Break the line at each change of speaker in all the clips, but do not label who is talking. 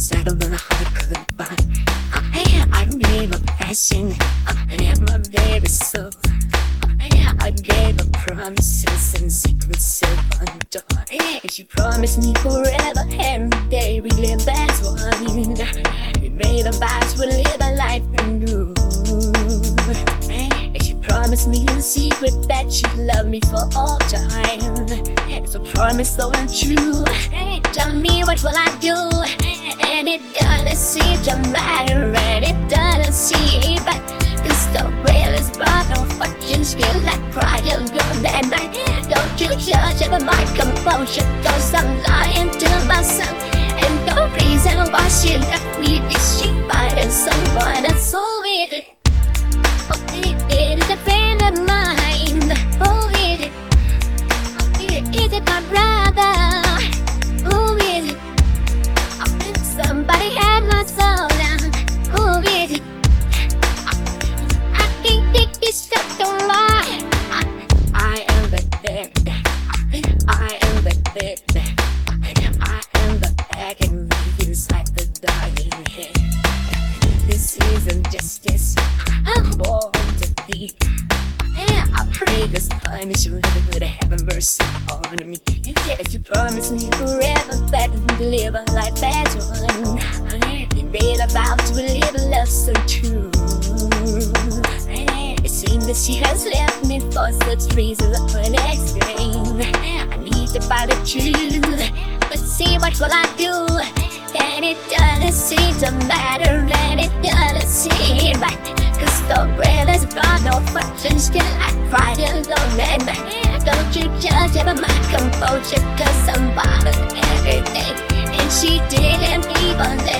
inside of my heart could buy. Uh, I gave a passion uh, and my baby soul. Uh, I gave her promises and secrets of undone. And she promised me forever every day we live as one. We made a vows we live a life anew. And she promised me in secret that she'd love me for all time. It's a promise so untrue. Tell me what will I do? And it doesn't seem to matter, and it doesn't seem but this the real is but no fucking skill like pride and good and night. Don't you judge ever my composure, cause I'm lying to myself. And the reason why she left I am the agony inside the dying head. This isn't justice. I'm born to be. I pray this punishment would have mercy on me. Yes, you promised me forever that you'd live a life as one. You made a vow to live a love so true. It seems that she has left me for such reasons unexplained. Find the truth, but see what will I do? And it doesn't seem to matter, and it doesn't seem right. Cause the bread has got no function, still I cry alone and Don't you judge ever my composure, cause I'm bothered every day. And she didn't even let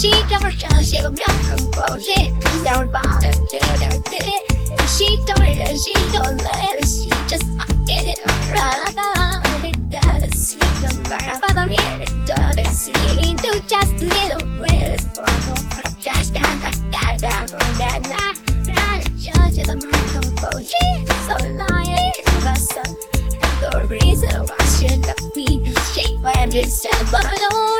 she never tells you nothing bullshit. Don't bother to do it she don't it she don't let it. She just get it. It doesn't seem to I'm here it doesn't sweet to just a little bit. Just get down from that night Judge the miracle for you So lying the sun The reason why should the people shape when you stand But I don't